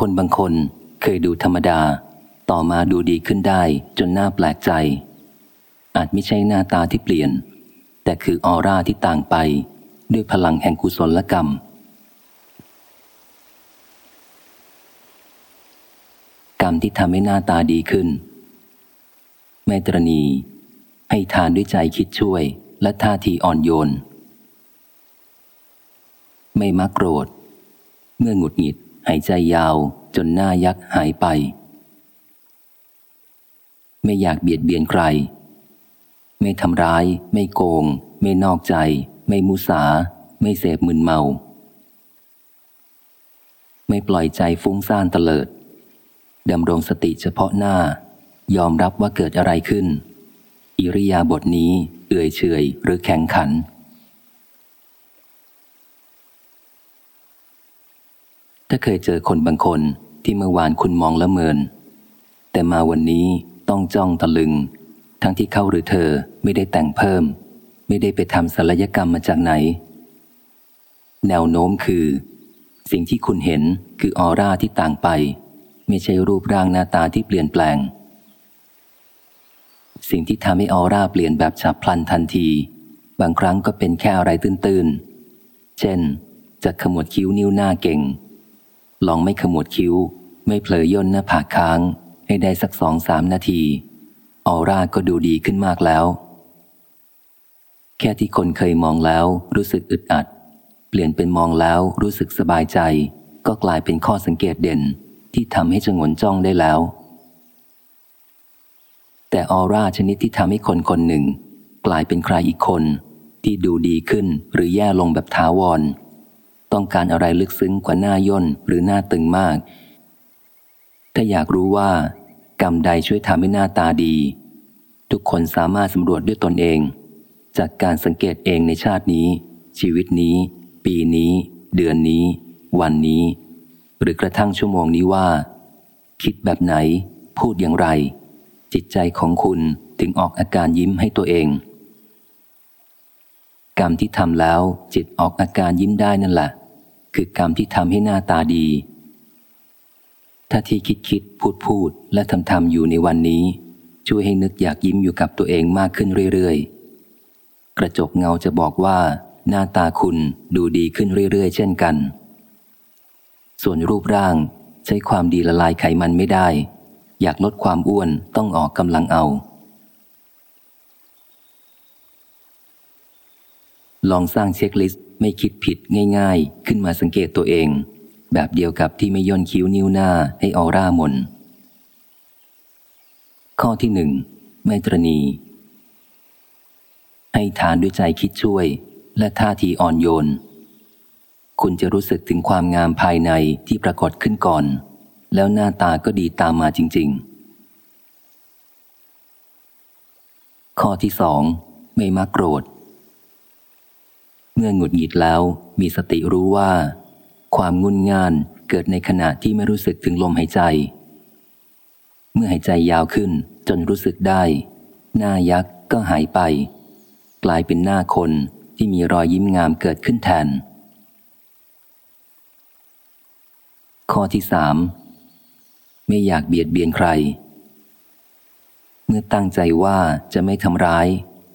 คนบางคนเคยดูธรรมดา ต่อมาดูดีขึ้นได้จนน่าแปลกใจ อาจไม่ใช่หน้าตาที่เปลี่ยน แต่คือออร่าที่ต่างไป ด้วยพลังแห่งกุศลกรรม กรรมที่ทำให้หน้าตาดีขึ้น แม่ตรณี ให้ทานด้วยใจคิดช่วย และท่าทีอ่อนโยน ไม่มักโกรธ เมื่อหงุดหงิด หายใจยาวจนหน้ายักหายไป ไม่อยากเบียดเบียนใคร ไม่ทำร้าย ไม่โกง ไม่นอกใจ ไม่มุสา ไม่เสพมึนเมา ไม่ปล่อยใจฟุ้งซ่านเตลิดดำรงสติเฉพาะหน้า ยอมรับว่าเกิดอะไรขึ้น อิริยาบถนี้เอื่อยเฉยหรือแข็งขัน ถ้าเคยเจอคนบางคนที่เมื่อวานคุณมองละเมิน แต่มาวันนี้ต้องจ้องตะลึง ทั้งที่เขาหรือเธอไม่ได้แต่งเพิ่ม ไม่ได้ไปทำศัลยกรรมมาจากไหน แนวโน้มคือ สิ่งที่คุณเห็นคือออร่าที่ต่างไป ไม่ใช่รูปร่างหน้าตาที่เปลี่ยนแปลง สิ่งที่ทำให้ออร่าเปลี่ยนแบบฉับพลันทันที บางครั้งก็เป็นแค่อะไรตื้นๆ เช่น จะขมวดคิ้วนิ้วหน้าเก่ง ลองไม่ขมวดคิ้ว ไม่เผลอย่นหน้าผากค้าง ให้ได้สักสองสามนาทีออร่าก็ดูดีขึ้นมากแล้ว แค่ที่คนเคยมองแล้วรู้สึกอึดอัด เปลี่ยนเป็นมองแล้วรู้สึกสบายใจ ก็กลายเป็นข้อสังเกตเด่นที่ทำให้จงนจ้องได้แล้ว แต่ออร่าชนิดที่ทำให้คนคนหนึ่ง กลายเป็นใครอีกคน ที่ดูดีขึ้นหรือแย่ลงแบบท้าวร ต้องการอะไรลึกซึ้งกว่าหน้าย่นหรือหน้าตึงมาก ถ้าอยากรู้ว่า กรรมใดช่วยทำให้หน้าตาดี ทุกคนสามารถสำรวจด้วยตนเอง จากการสังเกตเองในชาตินี้ ชีวิตนี้ ปีนี้ เดือนนี้ วันนี้ หรือกระทั่งชั่วโมงนี้ว่า คิดแบบไหน พูดอย่างไร จิตใจของคุณถึงออกอาการยิ้มให้ตัวเอง กรรมที่ทำแล้วจิตออกอาการยิ้มได้นั่นแหละ คือกรรมที่ทำให้หน้าตาดี ถ้าที่คิดคิดพูดพูดและทำทำอยู่ในวันนี้ ช่วยให้นึกอยากยิ้มอยู่กับตัวเองมากขึ้นเรื่อยๆ กระจกเงาจะบอกว่า หน้าตาคุณดูดีขึ้นเรื่อยๆ เช่นกัน ส่วนรูปร่างใช้ความดีละลายไขมันไม่ได้ อยากลดความอ้วนต้องออกกำลังเอา ลองสร้างเช็คลิสต์ไม่คิดผิดง่ายๆ ขึ้นมาสังเกตตัวเอง แบบเดียวกับที่ไม่ย่นคิ้วนิ้วหน้าให้ออร่ามน ข้อที่หนึ่งไมตรณี ให้ทานด้วยใจคิดช่วย และท่าทีอ่อนโยน คุณจะรู้สึกถึงความงามภายในที่ปรากฏขึ้นก่อน แล้วหน้าตาก็ดีตามมาจริง ๆข้อที่สองไม่มักโกรธ เมื่อหงุดหงิดแล้ว มีสติรู้ว่า ความงุนง่านเกิดในขณะที่ไม่รู้สึกถึงลมหายใจ เมื่อหายใจยาวขึ้นจนรู้สึกได้ หน้ายักษ์ก็หายไป กลายเป็นหน้าคนที่มีรอยยิ้มงามเกิดขึ้นแทน ข้อที่สามไม่อยากเบียดเบียนใคร เมื่อตั้งใจว่าจะไม่ทำร้าย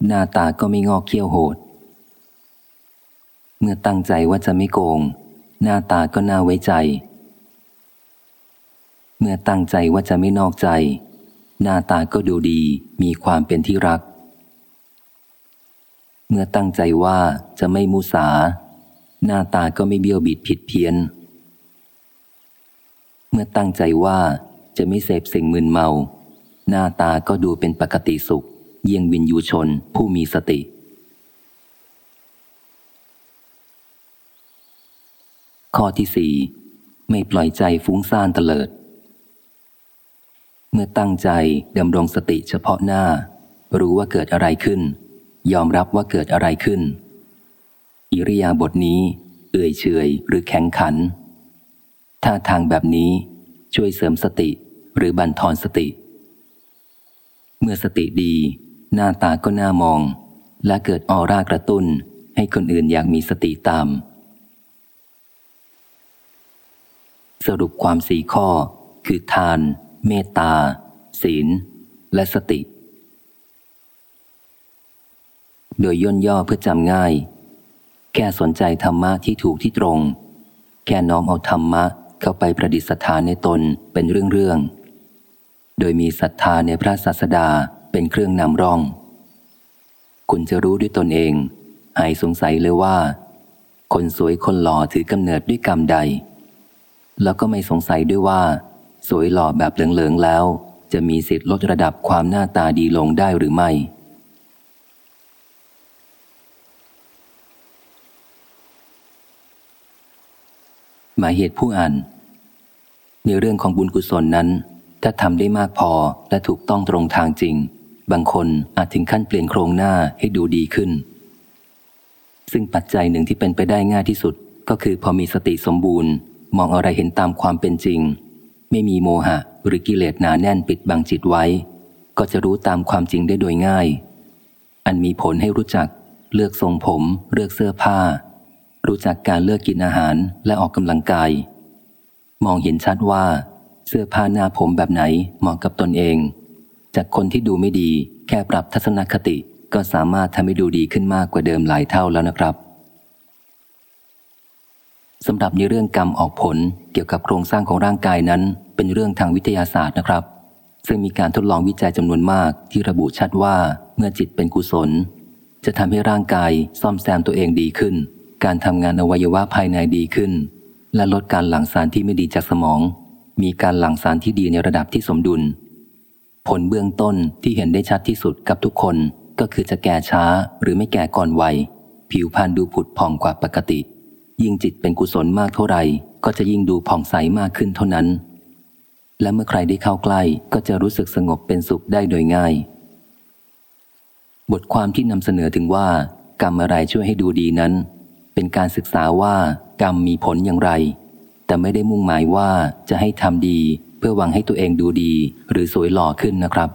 หน้าตาก็ไม่งอกเขี้ยวโหด เมื่อตั้งใจว่าจะไม่โกง หน้าตาก็น่าไว้ใจ เมื่อตั้งใจว่าจะไม่นอกใจ หน้าตาก็ดูดีมีความเป็นที่รัก เมื่อตั้งใจว่าจะไม่มุสา หน้าตาก็ไม่เบี้ยวบิดผิดเพี้ยน เมื่อตั้งใจว่าจะไม่เสพสิ่งมึนเมา หน้าตาก็ดูเป็นปกติสุข เยี่ยงวินยูชนผู้มีสติ ข้อที่สี่ไม่ปล่อยใจฟุ้งซ่านเตลิด เมื่อตั้งใจดำรงสติเฉพาะหน้า รู้ว่าเกิดอะไรขึ้น ยอมรับว่าเกิดอะไรขึ้น อิริยาบถนี้ เอื่อยเฉยหรือแข็งขันท่าทางแบบนี้ช่วยเสริมสติหรือบันทอนสติ เมื่อสติดี หน้าตาก็น่ามอง และเกิดออร่ากระตุ้น ให้คนอื่นอยากมีสติตาม สรุปความสี่ข้อ คือทาน เมตตา ศีล และสติ โดยย่นย่อเพื่อจำง่าย แค่สนใจธรรมะที่ถูกที่ตรง แค่น้อมเอาธรรมะเข้าไปประดิษฐานในตนเป็นเรื่องๆ โดยมีศรัทธาในพระศาสดาเป็นเครื่องนำร่อง คุณจะรู้ด้วยตนเอง หายสงสัยเลยว่า คนสวยคนหล่อถือกำเนิดด้วยกรรมใด แล้วก็ไม่สงสัยด้วยว่า สวยหล่อแบบเหลืองๆแล้ว จะมีสิทธิ์ลดระดับความหน้าตาดีลงได้หรือไม่ หมายเหตุผู้อ่าน ในเรื่องของบุญกุศลนั้น ถ้าทำได้มากพอและถูกต้องตรงทางจริง บางคนอาจถึงขั้นเปลี่ยนโครงหน้าให้ดูดีขึ้น ซึ่งปัจจัยหนึ่งที่เป็นไปได้ง่ายที่สุดก็คือพอมีสติสมบูรณ์ มองอะไรเห็นตามความเป็นจริง ไม่มีโมหะหรือกิเลสหนาแน่นปิดบังจิตไว้ ก็จะรู้ตามความจริงได้โดยง่าย อันมีผลให้รู้จัก เลือกทรงผม เลือกเสื้อผ้า รู้จักการเลือกกินอาหารและออกกำลังกาย มองเห็นชัดว่า เสื้อผ้าหน้าผมแบบไหนเหมาะกับตนเอง จากคนที่ดูไม่ดี แค่ปรับทัศนคติก็สามารถทำให้ดูดีขึ้นมากกว่าเดิมหลายเท่าแล้วนะครับ สำหรับในเรื่องกรรมออกผลเกี่ยวกับโครงสร้างของร่างกายนั้น เป็นเรื่องทางวิทยาศาสตร์นะครับ ซึ่งมีการทดลองวิจัยจำนวนมากที่ระบุชัดว่าเมื่อจิตเป็นกุศล จะทำให้ร่างกายซ่อมแซมตัวเองดีขึ้น การทำงานอวัยวะภายในดีขึ้น และลดการหลั่งสารที่ไม่ดีจากสมอง มีการหลั่งสารที่ดีในระดับที่สมดุล ผลเบื้องต้นที่เห็นได้ชัดที่สุดกับทุกคนก็คือจะแก่ช้าหรือไม่แก่ก่อนวัย ผิวพรรณดูผุดผ่องกว่าปกติ ยิ่งจิตเป็นกุศลมากเท่าไหร่ ก็จะยิ่งดูผ่องใสมากขึ้นเท่านั้น และเมื่อใครได้เข้าใกล้ก็จะรู้สึกสงบเป็นสุขได้โดยง่าย บทความที่นำเสนอถึงว่า กรรมอะไรช่วยให้ดูดีนั้น เป็นการศึกษาว่ากรรมมีผลอย่างไร แต่ไม่ได้มุ่งหมายว่าจะให้ทำดี เพื่อหวังให้ตัวเองดูดี หรือสวยหล่อขึ้นนะครับ